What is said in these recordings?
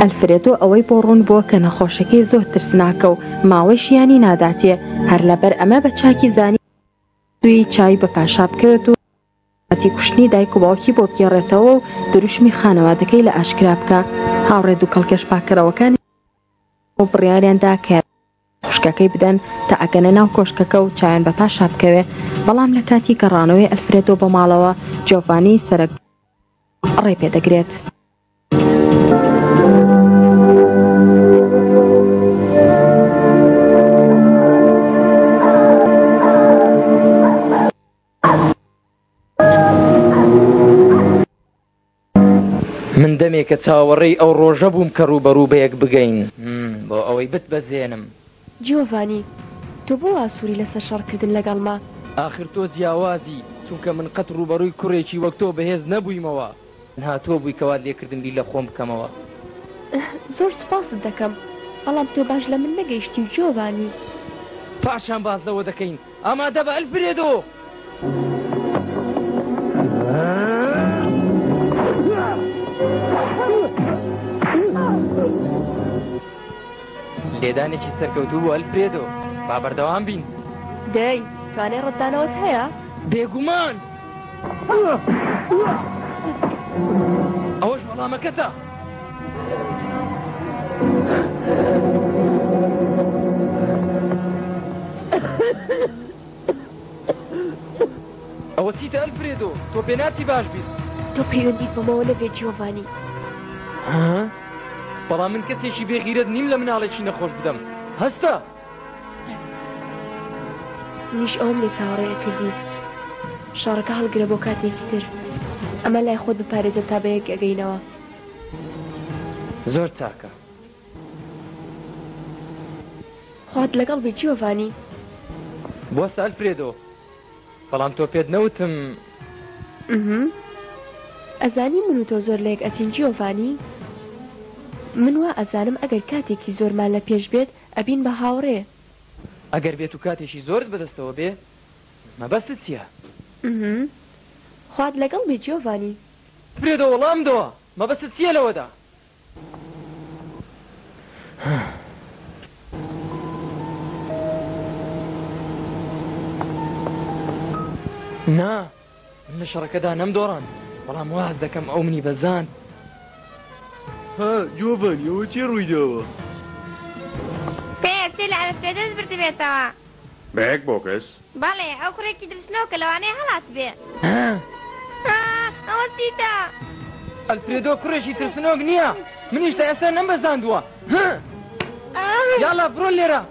ئەلفرێدۆ ئەوەی بۆ ڕوون بووە کە نەخۆشەکەی زۆر ترسناکە و ماوەی ژیانی ناداتێ، هەر لەبەر ئەمە بە چاکی زانی دووی چای بە پاشا بکەوێت و کاتی کوشتنی دایک و باوکی بۆ بگێڕێتەوە و دروشمی خانەوادەکەی لە ئاشکرا بکا هاوڕێ دووکەڵ کەشپاکەرەوەکانی و بڕیاریان دا کە خوشکەکەی بدەن تا ئەگەنە ناو کۆشکەکە و چاویان بە پاشا بکەوێ بەڵام لە کاتی گەڕانەوەی ئەلفرێدۆ بۆ ماڵەوە جۆڤانی سەرک ڕێ پێ دەگرێت. من دەمێکە چاوەڕێی ئەو ڕۆژە بووم کە ڕووبەڕوو بەیەک بگەین بۆ ئەوەی بتبەزێنم جیۆڤانی تۆ بۆ واسووری لەسەر شەڕکردن لەگەڵمە ئاخر تۆ جیاوازی چونکە من قەت ڕووبەڕووی کوڕێکی وەک تۆ بەهێز نەبوویمەوە ها تۆ بووی کەوات لێکردم بی لە خۆم بکەمەوە زۆر سوپاست دەکەم بەڵام تۆ باش لە من نەگەیشتی و جیۆڤانی پاشان باس لەوە دەکەین ئامادە بە ئەلفرێدۆ! لێدانێکی سەرکەوتوو بۆ ئەلفرێدۆ با بەردەوام بین. دەی توانێ ڕزدانەوەت هەیە؟ بێگومان! ئەوەش وەڵامەکەتە ئەوە چیتە ئەل فرێدۆ تۆ پێناچی باش بیت تۆ پەیوەندیت بەمەوە نەبێت جیۆڤانی بەڵام من کەسێکی بێغیرت نیم لە مناڵێکی نەخۆش بدەم هەستە منیش ئەوم لێ چاوەڕێ ئەکردی شەڕەکە هەڵگرە بۆ کاتێکی تر ئەمە لای خۆت بپارێزە تا بە یەک ئەگەینەوە زۆر چاکە خوات لەگەڵ بێ جیۆڤانی بۆستە ئەلفرێدۆ بەڵام تۆ پێت نەوتم ئەزانی من و تۆ زۆر لێک ئەچین جیۆڤانی من وا ئەزانم ئەگەر کاتێکی زۆرمان لە پێش بێت ئەبین بە هاوڕێ. ئەگەر بێت و کاتێکی زۆرت بەدەستەوە بێ مەبەستت چیە؟ ئمم خوات لەگەڵ بێ جیۆڤانی. فرێدۆ، وەڵام بدەوە مەبەستت چیە لەوەدا؟ نا. من لە شەڕەکەدا نەم دۆڕان بەڵام واز دەکەم ئەو منی بەزان ها جۆڤان یەوە چی ڕوویداوە پێستی لە ئەلف پێدەست بردبێتەوە بەیەک بۆکەس بەڵێ ئەو کوڕێکی درسنەوە کە لەوانەیە هەڵات بێ ئەوە چیتە؟ ئەلفرێدۆ کوڕێکی ترسنۆک نییە منیش تا ئێستا نەمبەزاندووە یاڵا بڕۆ لێرە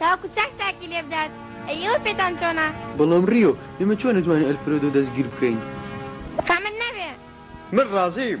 تاوەکو چاک چاکی لێ بدات ئەی ئێوە پێتان چۆنە؟ بەڵام ڕیۆ ئێمە چۆن ئەتوانین ئەلفرێدۆ دەستگیر بکەین؟ تکامت نەبێ. من ڕازیم.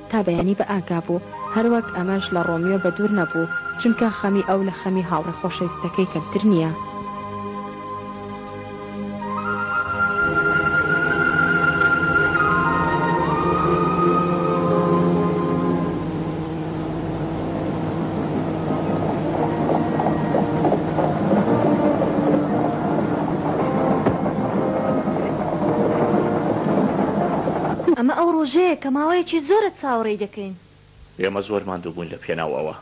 تا بەیانی بە ئاگا بوو. هەروەک ئەمەش لە ڕۆمیۆ بە دوور نەبوو، چونکە خەمی ئەو لە خەمی هاوڕێ خۆشەویستەکەی کەمتر نییە. ئەمە ئەو ڕۆژەیە کە ماوەیەکی زۆرە چاوەڕێی دەکەین. ئێمە زۆر ماندووبووین لە پێناو ئەوە.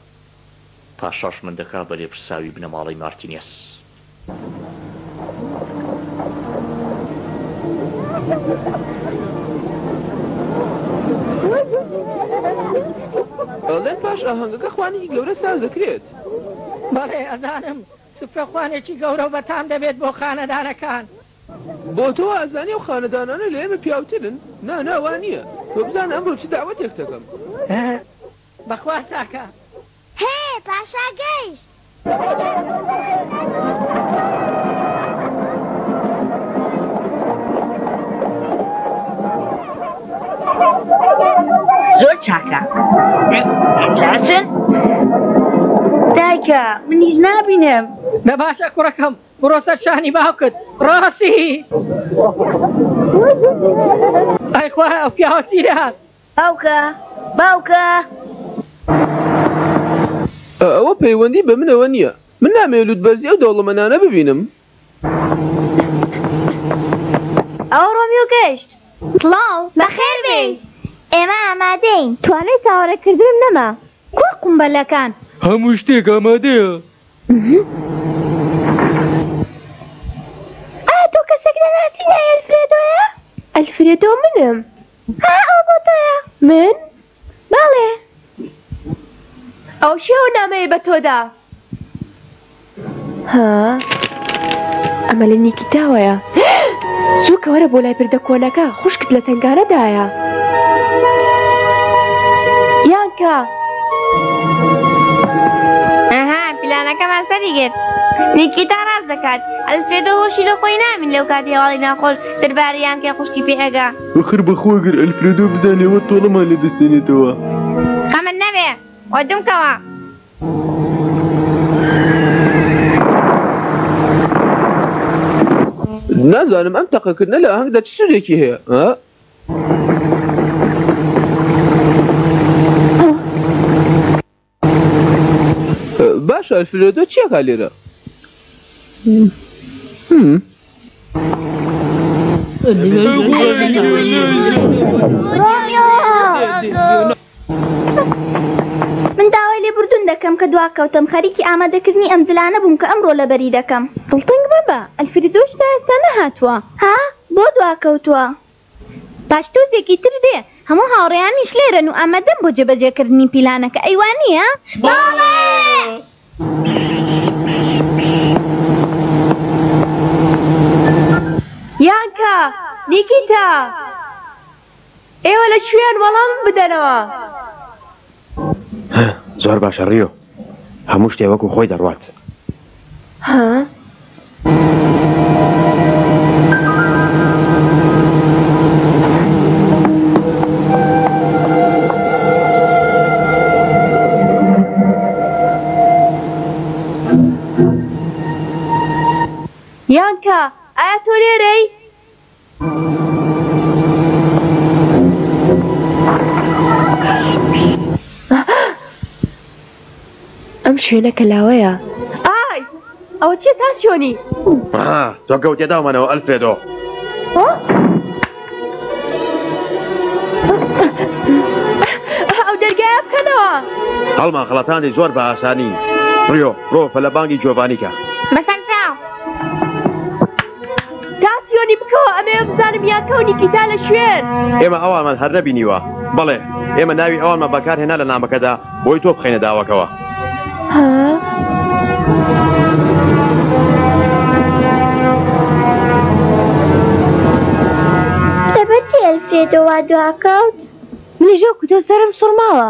پاشاش من دەکا بە لێپرساوی بنەماڵەی مارتینێز. ئەڵێن پاش ئاهەنگەکە خوانێکی گەورە ساز دەکرێت بەڵێ ئەزانم سفرە خوانێکی گەورە و بەتان دەبێت بۆ خانەدانەکان بۆ تۆ ئازانی و خانەدانانە لە ئێمە پیاوترن نا ناوان نییە تۆ بزانە ئەم بۆ چ داوەتێک دەکەم بەخوا تاکە هێ پاشا گەیشت. زۆر چاکە لاچن دایکە منیش نابینم بە باشە کوڕەکەم بڕۆ سەر شانی باوکت ڕاستی ئەیخوا ئەو پیاوە تیرە باوکە! باوکە! ئەوە پەیوەندی بە منەوە نییە. من نامەوێت لووتبەرزی ئەو دەوڵەمەنانە ببینم. ئەوە ڕۆمیۆ گەیشت. سڵاو، بەخێربێیت. ئێمە ئامادەین. توانای چاوەڕێکردنم نەما. کوا قومبەلەکان؟ هەموو شتێک ئامادەیە. ئایا تۆ کەسێک دەناسیت لای ئەلفرێدۆیە؟ ئەلفرێدۆ منم. ها ئەوە بۆ تۆیە. من؟ بەڵێ. ئەوە کێ ئەو نامەیە بە تۆ دا؟ ها ئەمە لە نیکیتاوەیە. زوو کە وەرە بۆ لای پردە کۆنەکە، خوشکت لە تەنگانەدایە. یانکا. ئەها پلانەکەمان سەری گرت. نیکیتا ڕاست دەکات. ئەلفرێدۆ هۆشی لە خۆی نامین لەو کاتی هەواڵی ناخۆش دەربارەی یانکای خوشکی پێ ئەگا. بەخر بەخۆ گەر ئەلفرێدۆ بزانێ ئەوە تۆڵەمان لێ دەستێنێتەوە. خەمت نەبێ وە دوم کەوە. نازانم ئەم تەقەکردنە لە ئاهەنگدا چ سوودێکی هەیە ها؟ باشە ئەلفرێدۆ چیەکە لێرە من داوای لێ بردون دەکەم کە دوا کەوتم خەریکی ئامادەکردنی ئەم دلانە بووم کە ئەمڕۆ لەبەری دەکەم دڵتنگ بەبە ئەلفریدۆش تا ئێستا نەهاتووە ها بۆ دوا کەوتووە پاش تۆزێکی تر دێ هەموو هاوڕێیانیش لێرەن و ئامادەن بۆ جێبەجێکردنی پیلانەکە ئەی وانییە؟ یانکا، نیکیتا، ئێوە لە کوێن وەڵامم بدەنەوە؟ هە زۆر باشە ڕیۆ هەموو شتێ وەکو خۆی دەڕوات ها یانکا ئایا تۆ لێرەی؟ ئەم شوێنە کە لاوەیە ئای ئەوە چیە تا شوێنی تۆ گەوتێداومانەوە ئەلفێدۆ ئەو دەرگایە بکەنەوە هەڵمان خڵەتانی زۆر بە ئاسانی ڕۆ ڕۆ پەلە بانگی جۆڤانیکە بەسەر تاسیۆنی بکەوە ئەمێ بزانم یا کەونی کیتا لە شوێن ئێمە ئەوانمان هەر نەبینیوە بڵێ ئێمە ناوی ئەوانمە بەکار هێنا لە نامەکەدا بۆی تۆ بخینە داوەکەوە دەبەتی ئەلفێدەوە دواکەوت منیژۆ کوتۆ سەرم سوڕماوە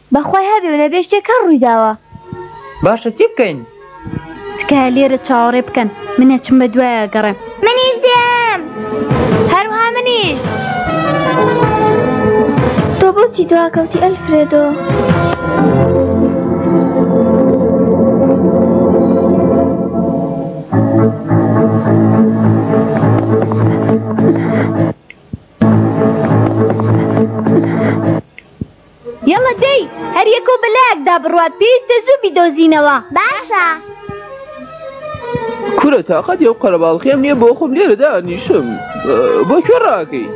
بەخوای هەبێ و نەبێ شتێک هەر ڕووی داوە. باشە چی بکەین؟ تکایە لێرە چاوەڕێ بکەن من ئەچم بە دوای ئەگەڕێم. منیش دێم هەروها منیش. تۆ بۆچی دواکەوتی ئەلفرێدۆ؟ یەڵا دەی هەر یەکەو بە لایەکدا بڕوات پێویستە زوو بیدۆزینەوە. باشە. کورە تاقەتی ئەو قەرەباڵخیەم نییە بۆ خۆم لێرە دانیشم بۆ کوێ ڕاکەی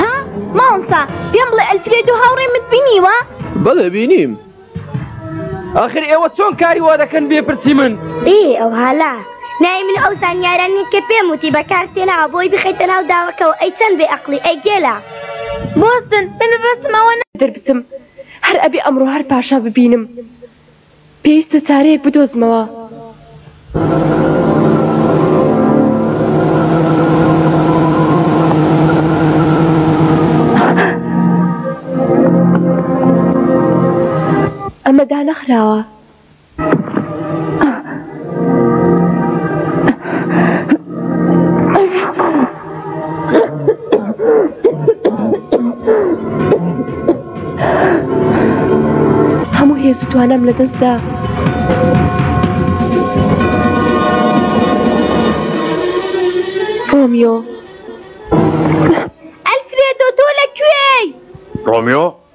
ها ماڵسا پێم بڵێ ئەلفرێد و هاوڕێ مت بینیوە بەڵێ بینیم. ئاخر ئێوە چۆن کاری وا دەکەن بێپرسی من ئێ ئەو هەلا ناوی من ئەو زانیارە نیت کە پێم وتی بەکار تێناوە بۆی بخیتە ناو داوەکەەوە ئەی چەند بێ ئەقلی ئەی گێلا بۆستن من بەستمەوە دەربچم هەر ئەبێ ئەمڕۆ هەر پاشا ببینم پێویستە چارەیەک بدۆزمەوە. ئەمە دانەخراوە. توانم لە دەستدا. ڕۆمیۆ ئەلفرێدۆ تۆ لە کوێی؟ ڕۆمیۆ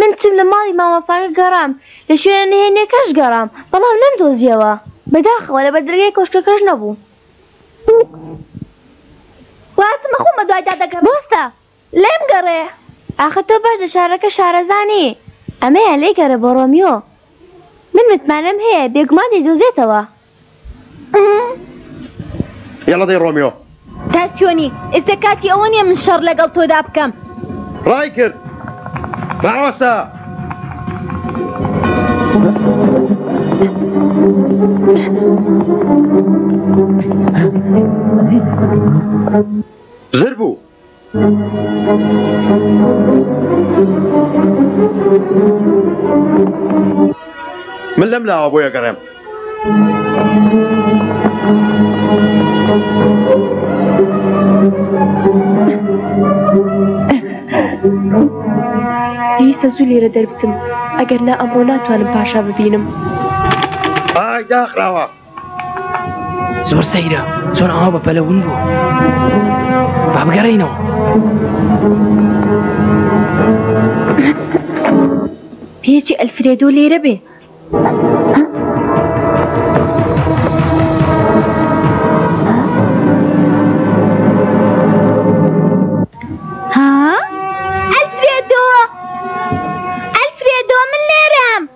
من چووم لە ماڵی مامە فاکە گەڕام، لە شوێنە نهێنییەکەش گەڕام، بەڵام نەمدۆزییەوە. بەداخەوە لە بەردەرگای کۆشکەکەش نەبوو. بووک، گواستمە خۆم بەدوایدا دەگەڕام. بۆستە، لێم گەڕێ. ئاخر تۆ باش لە شارەکە شارەزا نی. ئەمەیە، لێی گەڕێ بۆ ڕۆمیۆ. من متمانەم هەیە، بێگومان دەیدۆزێتەوە. یەڵە دەی ڕۆمیۆ تاسیۆنی ئێستا کاتی ئەوە نیە من شەڕ لەگەڵ تۆدا بکەم ڕای کرد باوەسە زر بوو من لەم لاوە بۆیە گەڕێم. پێویستە زوو لێرە دەربچم ئەگەر نا ئەمڕۆ ناتوانم پاشا ببینم. ئای داخراوە. زۆر سەیرە چۆن ئاوا بە پەلە ون بوو با بگەڕینەوە پێچی ئەلفرێدۆ لێرە بێ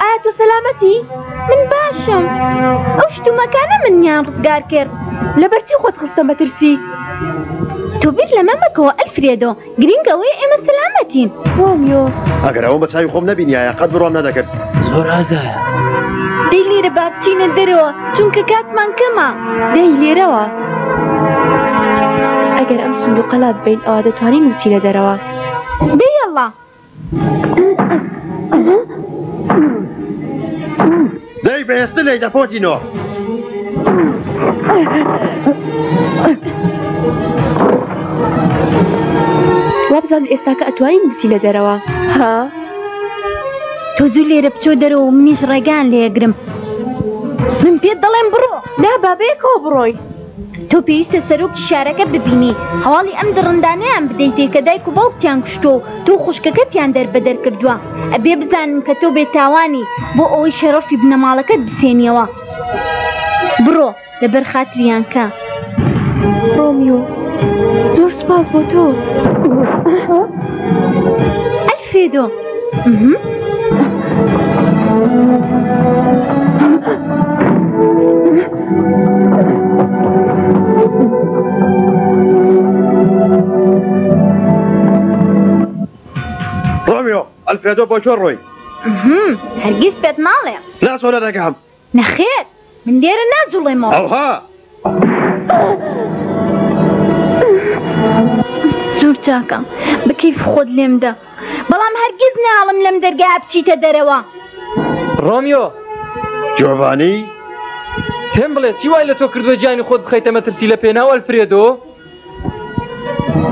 ئایا تۆ سەلامەتی؟ من باشم ئەو شتومەکانە منیان ڕزگار کرد لەبەرچی خۆت خستە مەترسی تۆ بیر لەمە مەکەوە ئەلفرێدۆ گرنگ ئەوەی ئێمە سەلامەتین ڕۆمیۆ ئەگەر ئەوە بە چاوی خۆم نەبینایە قەت بڕۆم نەدەکرد زۆر ئازایە دەی لێرە با بچینە دەرەوە چونکە کاتمان کەمە دەی لێرەوە ئەگەر ئەم سندوقە لات بین ئەوە دەتوانین بچینە دەرەوە دەی ئەڵڵا دەی بەێستە لەی دەپۆتی نۆ. وابزان ئێستاکە ئەتوانین بچینە دەرەوە ها تۆ زوو لێرە بچۆ دەرەوە منیش ڕێگان لێگرم من پێت دەڵێم بڕۆ نا بابێکەوە بڕۆی تۆ پێویستە سەرۆکی شارەکە ببینی هەواڵی ئەم دڕندانەیان بدەیتێ کە دایک و باوکتیان کوشتۆ و تۆ و خوشکەکەتیان دەربەدەر کردووە ئەبێ بزانن کە تۆ بێتاوانی بۆ ئەوەی شەڕەفی بنەماڵەکەت بسێنیەوە بڕۆ لەبەر خاتریان کە ڕۆمیۆ زۆر سپاس بۆ تۆ ئەلفرێدۆ ڕۆمیۆ ئەلفرێدۆ بۆ چۆن ڕۆی هەرگیز پێت ناڵێ ناسۆ لە دەگەم نەخێر من لێرە ناجوڵێمەوە. ئەوها! زۆر چاکە بە کەیف خۆت لێم دە بەڵام هەرگیز ناڵم لەم دەرگا بچیتە دەرەوە ڕۆمیۆ جۆڤانی پێم بڵێ چی وای لە تۆ کردووە گیانی خۆت بخەیتە مەترسی لە پێناو ئەلفرێدۆ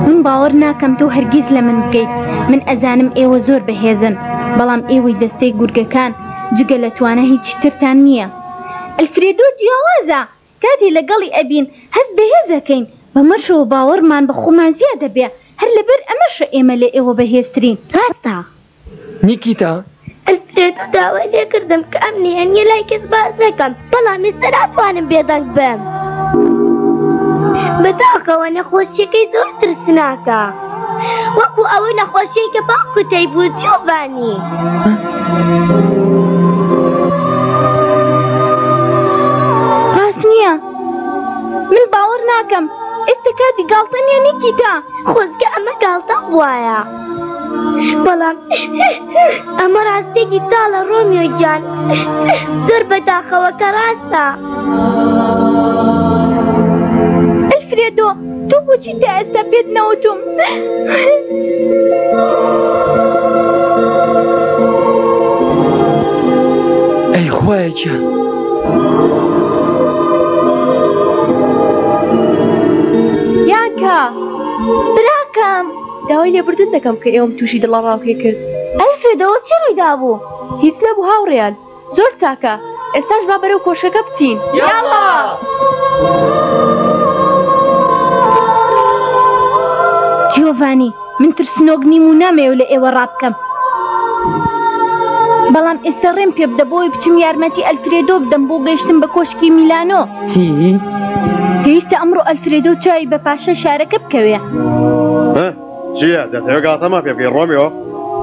من باوەڕ ناکەم تۆ هەرگیز لە من بگەیت من ئەزانم ئێوە زۆر بەهێزن بەڵام ئێوەی دەستەی گورگەکان جگە لە توانا هیچی ترتان نییە ئەلفرێدۆ جیاوازە کاتێ لەگەڵی ئەبین هەست بەهێز ئەکەین بەمەشەوە باوەڕمان بە خۆمان زیاد ئەبێ هەر لەبەر ئەمەشە ئێمە لە ئێوە بەهێزترین. ڕاستە نیکیتا. ئەسپێ دوو داوای لێ کردم کە ئەم نهێنییە لای کەس باس نەکەم، بەڵام ئێستا ناتوانم بێدەنگ بم. بەداخەوە نەخۆشییەکەی زۆر ترسناکە، وەکو ئەو نەخۆشییەی کە باوکت هەیبوو، جیۆڤانی. ڕاست نییە. من باوەڕ ناکەم. ئێستا کاتی گاڵتە نییە، نیکیتا. خۆزگە ئەمە گاڵتەم بووایە. بەڵام ئەمە ڕاستێکی تاڵە ڕۆمیۆ گیان زۆر بەداخەوە کە ڕاستە ئەلفرێدۆ تۆ بۆچی تا ئێستا پێت نەوتم ئەی خوایە گیان یانکا براکەم داوای لێبوردن دەکەم کە ئێوەم توشی دڵەڕاوکێ کرد. ئەلفرێدۆ، چی ڕوویدابوو؟ هیچ نەبوو هاوڕێیان. زۆر چاکە. ئێستاش با بەرەو کۆشکەکە بچین. یاڵڵا! جیۆڤانی، من ترسنۆک نیم و نامەوێ لە ئێوە ڕابکەم. بەڵام ئێستا ڕێم پێبدە بۆ ئەوەی بچم یارمەتی ئەلفرێدۆ بدەم بۆ گەیشتن بە کۆشکی میلانۆ. پێویستە ئەمڕۆ ئەلفرێدۆ و چاوی بە پاشای شارەکە بکەوێ چیە دەتەوێت گاتەما پێ بکەی ڕۆمیۆ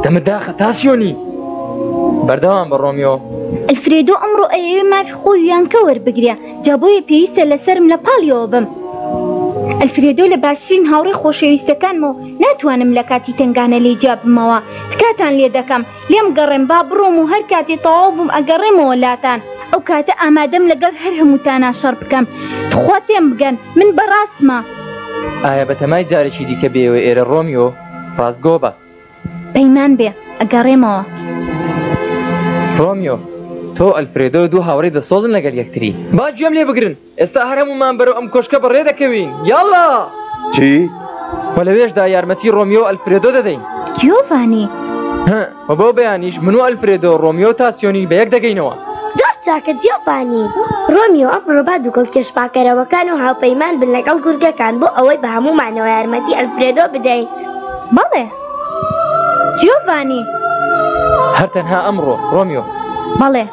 دەمەدا خەتاسیۆنی بەردەوام بە ڕۆمیۆ ئەلفرێدۆ ئەمڕۆ ئەیەوێ مافی خۆی یانکە وەربگرە جا بۆیە پێویستە لەسرم لە پاڵیەوە بم ئەلفرێدۆ لە باشترین هاوڕێ خۆشەویستەکانمەوە ناتوانم لە کاتی تنگانە لێ جیابمەوە تکاتان لێ دەکەم لێم گەڕێم با بڕۆم و هەر کاتێ تەواو بووم ئەگەڕێمەوە لاتان ئەو کاتە ئامادەم لەگەڵ هەر هەمووتانا شەڕ بکەم تخوا تێم بگەن من بەڕاستمە ئایا بەتەمای جارێکی دیکە بێوە ئێرە ڕۆمیۆ ڕاستگۆ بە پەیمان بێ ئەگەڕێمەوە ڕۆمیۆ تۆ ئەلفرێدۆ دوو هاوڕێ دەسۆزن لەگەل یەکتری با گوێم لێ بگرن ئێستا هەر هەموومان بەرەو ئەم کۆشکە بەڕێ دەکەوین یاڵا چی؟ بە لەوێشدا یارمەتی ڕۆمیۆ ئەلفرێدۆ دەدەین گیۆڤانی بە بەو بەیانیش من و ئەلفرێدۆ ڕۆمیۆ تاسیۆنی بە یەک دەگەینەوە زۆر چاکە گیۆڤانی ڕۆمیۆ ئەمڕۆ با دووکەڵ کێشپاکەرەوەکان و هاوپەیمان بن لەگەڵ گورگەکان بۆ ئەوەی بە هەموومانەوە یارمەتی ئەلفرێدۆ بدەین بەڵێ گیۆڤانی هەر تەنها ئەمڕۆ ڕۆمیۆ بەڵێ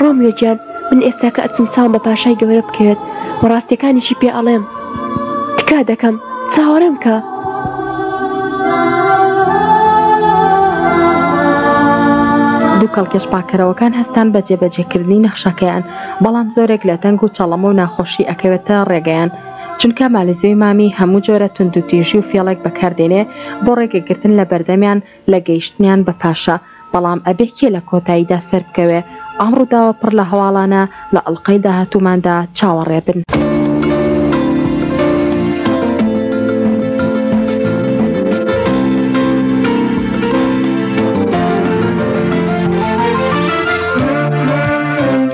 ڕۆمیۆ گیان من ئێستا کە ئەچم چاوم بە پاشای گەورە بکەوێت و ڕاستیەکانیشی پێ ئەڵێم تکا دەکەم چاوەڕێم کە. دوو کەڵکێش پاکەرەوەکان هەستان بە جێبەجێکردنی نەخشەکەیان بەڵام زۆرێک لە دەنگ و چەڵەمە و ناخۆشی ئەکەوێتە ڕێگەیان چونکە مالزیۆی مامی هەموو جۆرە توندوتیژی و فێڵێک بەکاردێنێ بۆ ڕێگەگرتن لە بەردەمیان لە گەیشتنیان بە پاشا، بەڵام ئەبێ کێ لە کۆتاییدا سەربکەوێ؟ ئەم ڕووداوە پڕ لە هەواڵانە لە ئەڵقەی داهاتووماندا چاوەڕێ بن.